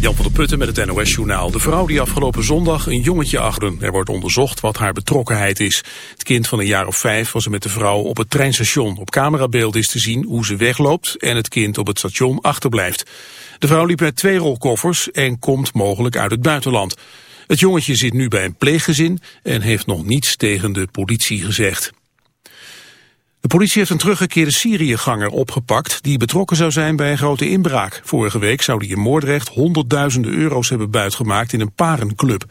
Jan van der Putten met het NOS-journaal. De vrouw die afgelopen zondag een jongetje achterde. Er wordt onderzocht wat haar betrokkenheid is. Het kind van een jaar of vijf was er met de vrouw op het treinstation. Op camerabeeld is te zien hoe ze wegloopt en het kind op het station achterblijft. De vrouw liep met twee rolkoffers en komt mogelijk uit het buitenland. Het jongetje zit nu bij een pleeggezin en heeft nog niets tegen de politie gezegd. De politie heeft een teruggekeerde Syriëganger opgepakt... die betrokken zou zijn bij een grote inbraak. Vorige week zou hij in Moordrecht honderdduizenden euro's hebben buitgemaakt in een parenclub.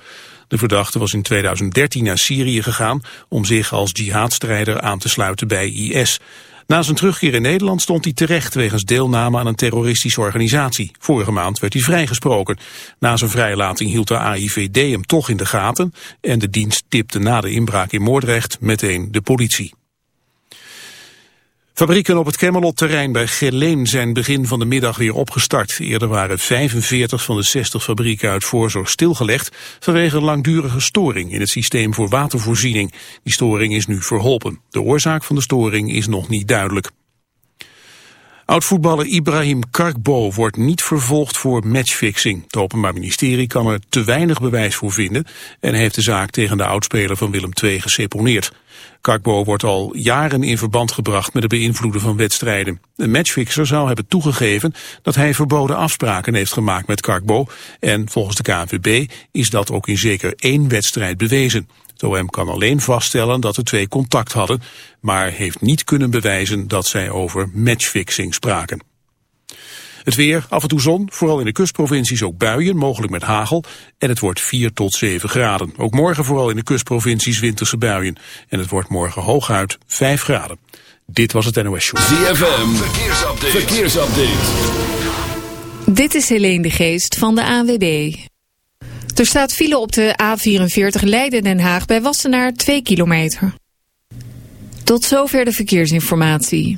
De verdachte was in 2013 naar Syrië gegaan... om zich als jihadstrijder aan te sluiten bij IS. Na zijn terugkeer in Nederland stond hij terecht... wegens deelname aan een terroristische organisatie. Vorige maand werd hij vrijgesproken. Na zijn vrijlating hield de AIVD hem toch in de gaten... en de dienst tipte na de inbraak in Moordrecht meteen de politie. Fabrieken op het Camelot-terrein bij Geleen zijn begin van de middag weer opgestart. Eerder waren 45 van de 60 fabrieken uit voorzorg stilgelegd vanwege een langdurige storing in het systeem voor watervoorziening. Die storing is nu verholpen. De oorzaak van de storing is nog niet duidelijk. Oud-voetballer Ibrahim Karkbo wordt niet vervolgd voor matchfixing. Het Openbaar Ministerie kan er te weinig bewijs voor vinden... en heeft de zaak tegen de oudspeler van Willem II geseponeerd. Karkbo wordt al jaren in verband gebracht met het beïnvloeden van wedstrijden. Een matchfixer zou hebben toegegeven dat hij verboden afspraken heeft gemaakt met Karkbo... en volgens de KNVB is dat ook in zeker één wedstrijd bewezen. Het OM kan alleen vaststellen dat de twee contact hadden, maar heeft niet kunnen bewijzen dat zij over matchfixing spraken. Het weer, af en toe zon, vooral in de kustprovincies ook buien, mogelijk met hagel. En het wordt 4 tot 7 graden. Ook morgen vooral in de kustprovincies winterse buien. En het wordt morgen hooguit 5 graden. Dit was het NOS Show. ZFM, verkeersupdate. verkeersupdate. Dit is Helene de Geest van de AWB. Er staat file op de A44 Leiden-Den Haag bij Wassenaar 2 kilometer. Tot zover de verkeersinformatie.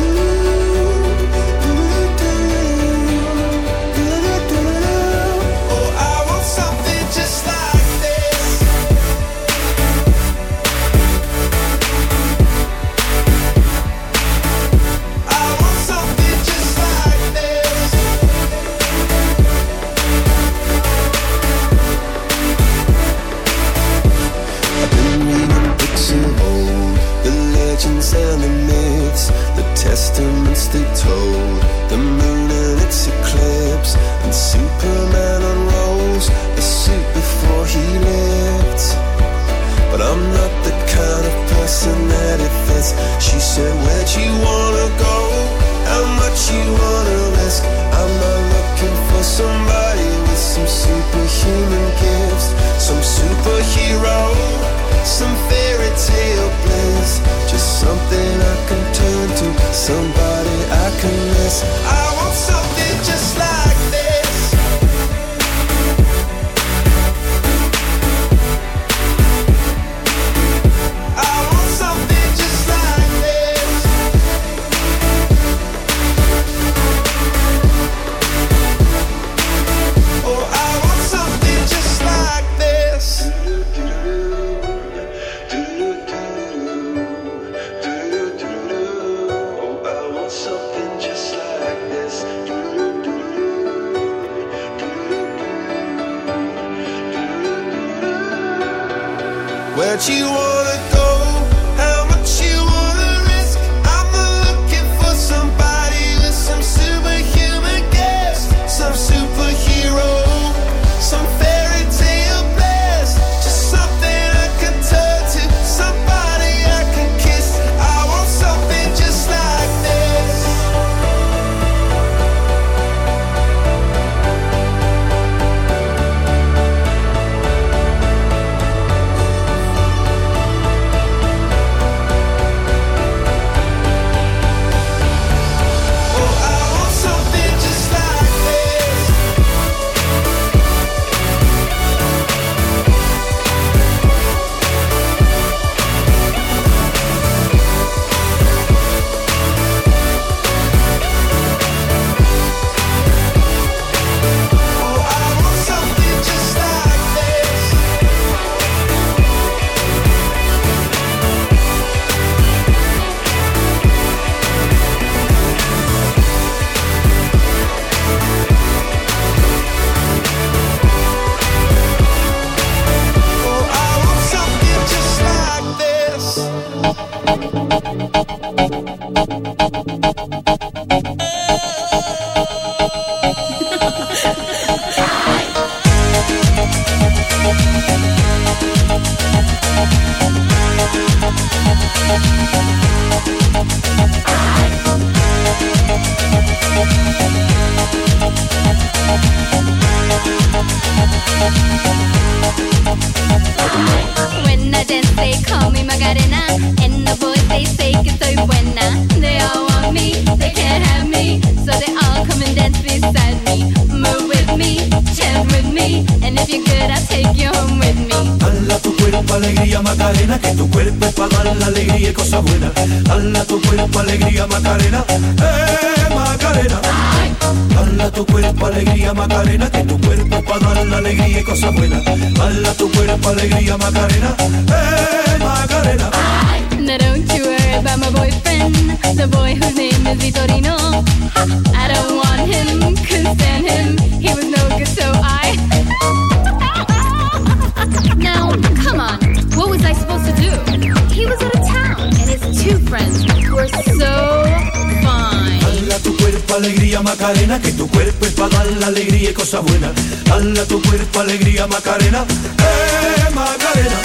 Macarena, eh Macarena.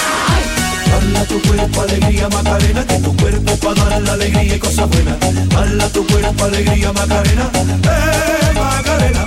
Hala tu cuerpo alegría Macarena, que tu cuerpo para dar la alegría y cosas buenas. Hala tu cuerpo alegría Macarena, eh Macarena.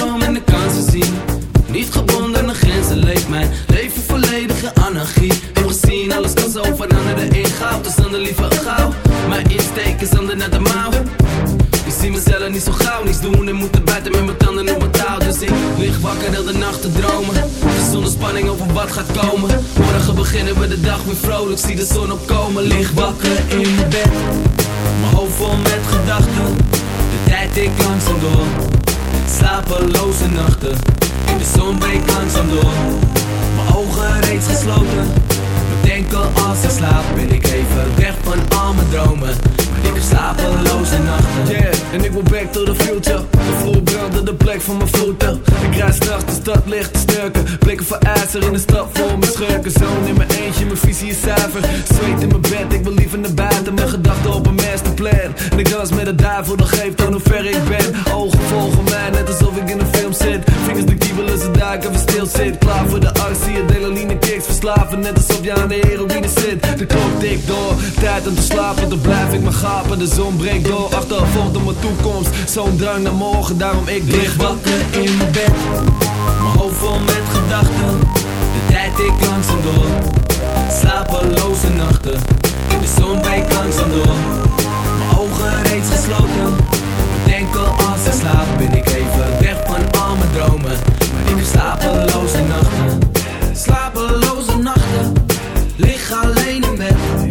veranderen in goud. Dus dan de liever gauw. Mijn insteek is handen naar de mouw. Ik zie mezelf niet zo gauw, niets doen en moeten buiten met mijn tanden op mijn touw. Dus ik lig wakker heel de nacht te dromen. Zonder spanning over wat gaat komen. Morgen beginnen we de dag weer vrolijk, zie de zon opkomen. Lig wakker in mijn bed, mijn hoofd vol met gedachten. De tijd ik langzaam door, slapeloze nachten. In de zon breekt langzaam door, mijn ogen reeds gesloten. Bedenken als ik slaap, ben ik even weg van al mijn dromen. Maar ik heb slapeloze nachten. Yeah, en ik wil back to the future. De vloer brandde de plek van mijn voeten. Ik rijd straks de stad licht te sturken. Blikken voor ijzer in de stad vol mijn schurken. Zoon in mijn eentje, mijn visie is zuiver. Zweet in mijn bed, ik wil liever naar buiten. Mijn gedachten op een masterplan. En ik met de duivel, dat geeft aan hoe ver ik ben. Ogen volgen mij, net alsof ik in een film zit. Vingers de kiebelen, ze duiken, even stil zit. Klaar voor de arts, zie je delaline kicks. Verslaven, net alsof je aan de heroïne zit. De klok dik door Tijd om te slapen, dan blijf ik maar gapen De zon breekt door, achtervolgt op mijn toekomst Zo'n drang naar morgen, daarom ik lig wakker in bed Mijn hoofd vol met gedachten. De tijd ik langzaam door. Slapeloze nachten. De zon breekt langzaam door. Mijn ogen reeds gesloten. Denken als ik slaap Ben ik even weg van al mijn dromen. Maar ik heb slapeloze nachten. Slapeloze nachten. Lig alleen in bed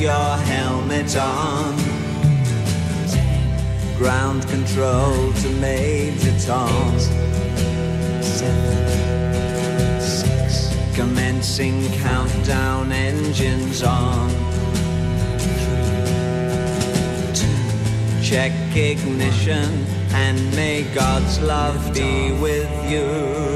your helmet on. Ground control to Major Tom. Commencing countdown, engines on. Check ignition and may God's love be with you.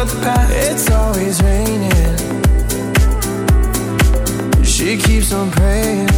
I'm praying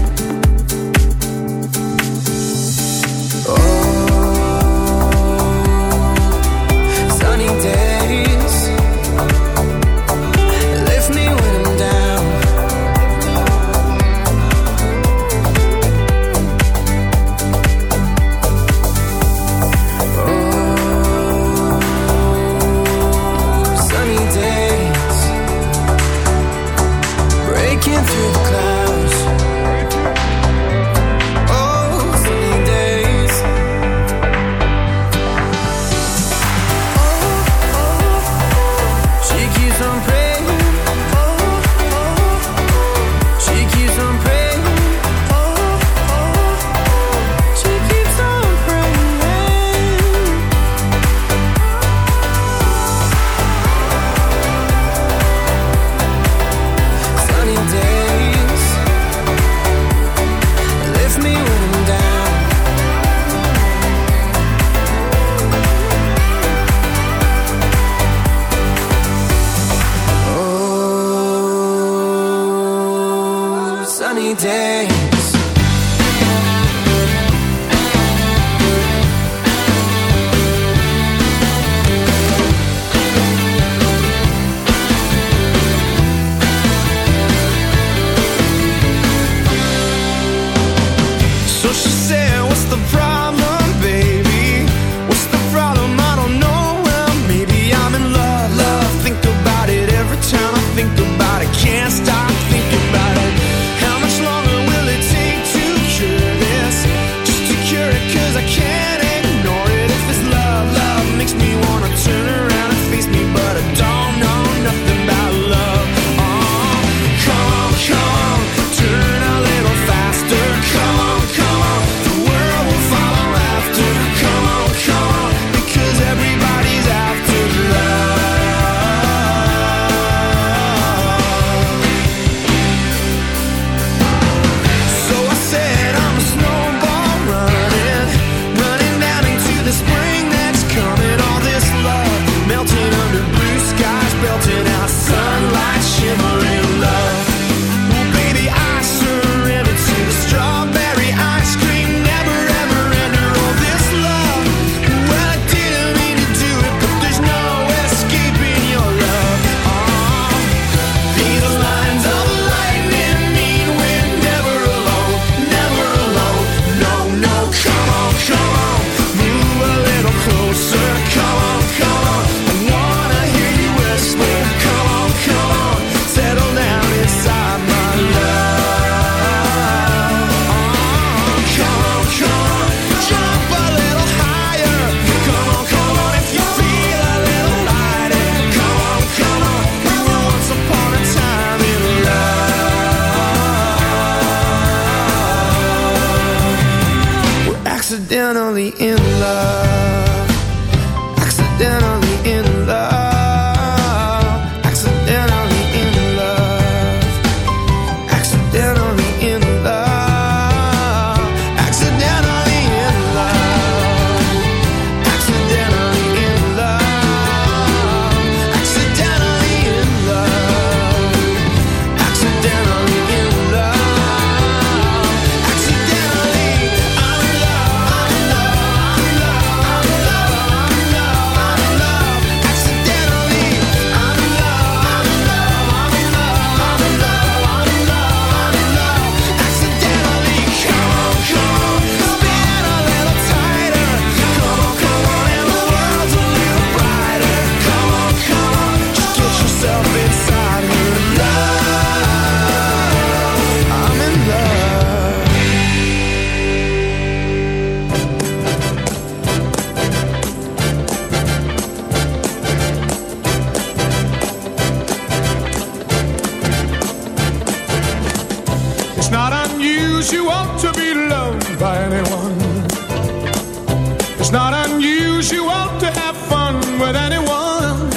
choose you out to have fun with anyone.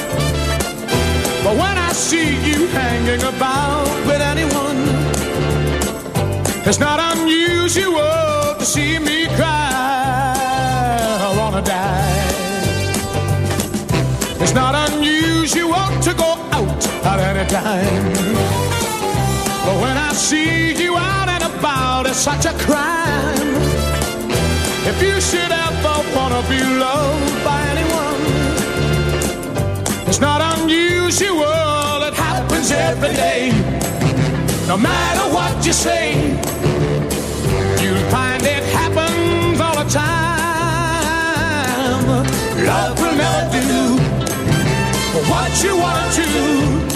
But when I see you hanging about with anyone, it's not unusual to see me cry. I wanna die. It's not unusual to go out at any time. But when I see you out and about, it's such a crime. If you should ever want to be loved by anyone, it's not unusual, it happens every day. No matter what you say, you'll find it happens all the time. Love will never do what you want to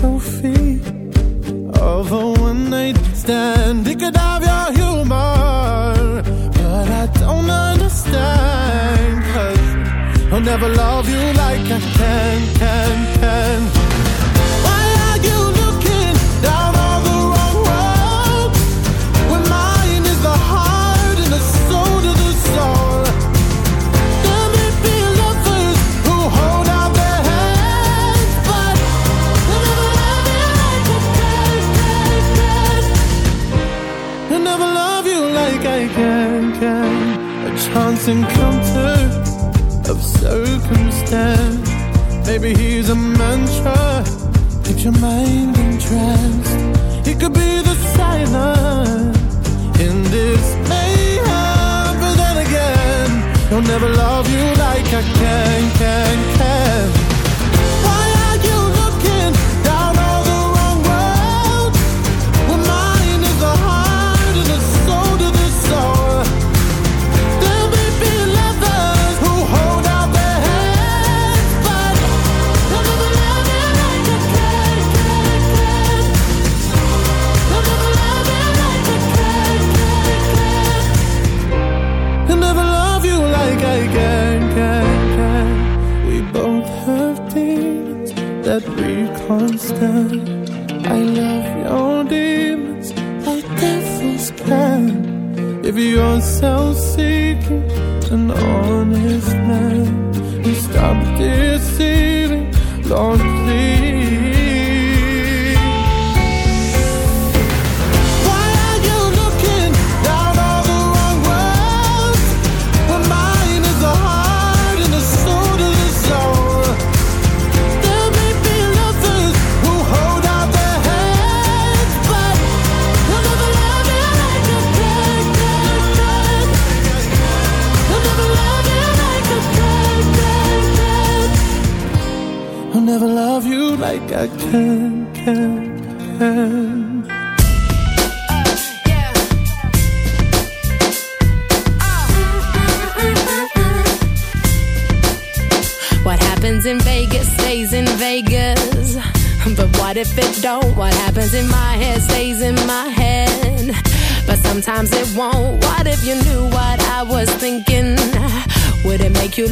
trophy of a one night stand. He could have your humor, but I don't understand. Cause I'll never love you like I can, can, can. understand. Maybe he's a mantra. Keeps your mind in trance. He could be the silence in this mayhem. But then again, he'll never love you like I can, can, can. I love your demons like devils can If you're so sick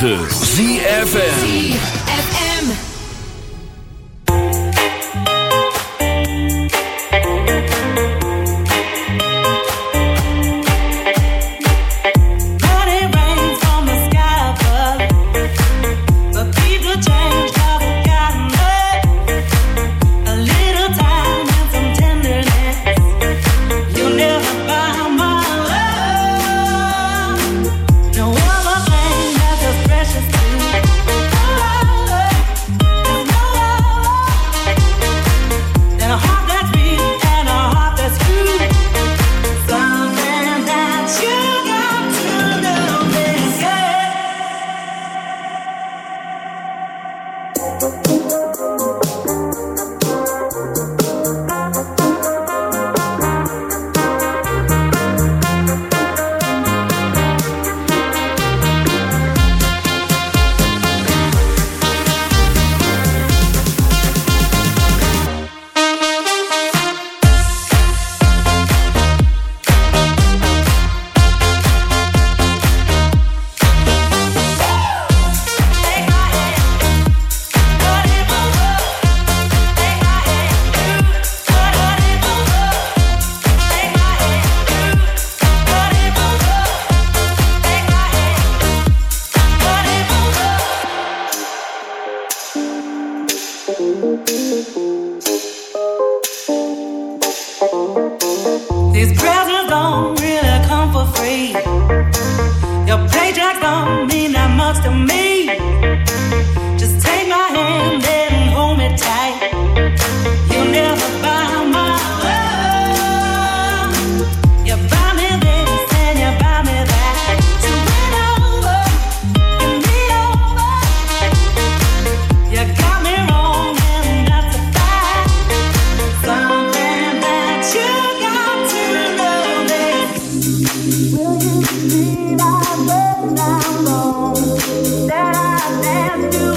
9.